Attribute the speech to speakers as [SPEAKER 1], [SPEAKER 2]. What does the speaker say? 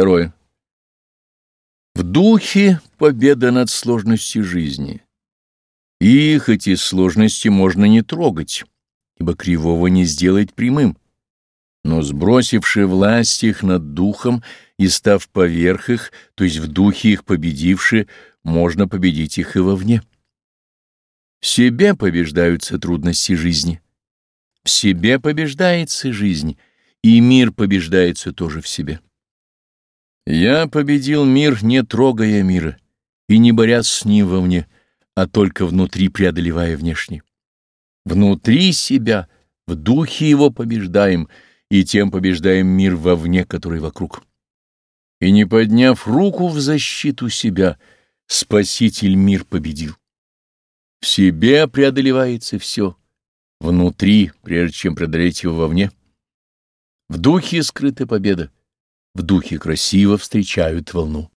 [SPEAKER 1] Второе. В духе победа над сложностью жизни. Их, эти сложности, можно не трогать, ибо кривого не сделать прямым. Но сбросивши власть их над духом и став поверх их, то есть в духе их победивши, можно победить их и вовне. В себе побеждаются трудности жизни. В себе побеждается жизнь, и мир побеждается тоже в себе. Я победил мир, не трогая мира, и не борясь с ним вовне, а только внутри преодолевая внешне. Внутри себя, в духе его побеждаем, и тем побеждаем мир вовне, который вокруг. И не подняв руку в защиту себя, Спаситель мир победил. В себе преодолевается все, внутри, прежде чем преодолеть его вовне. В духе скрыта победа в духе красиво встречают волну.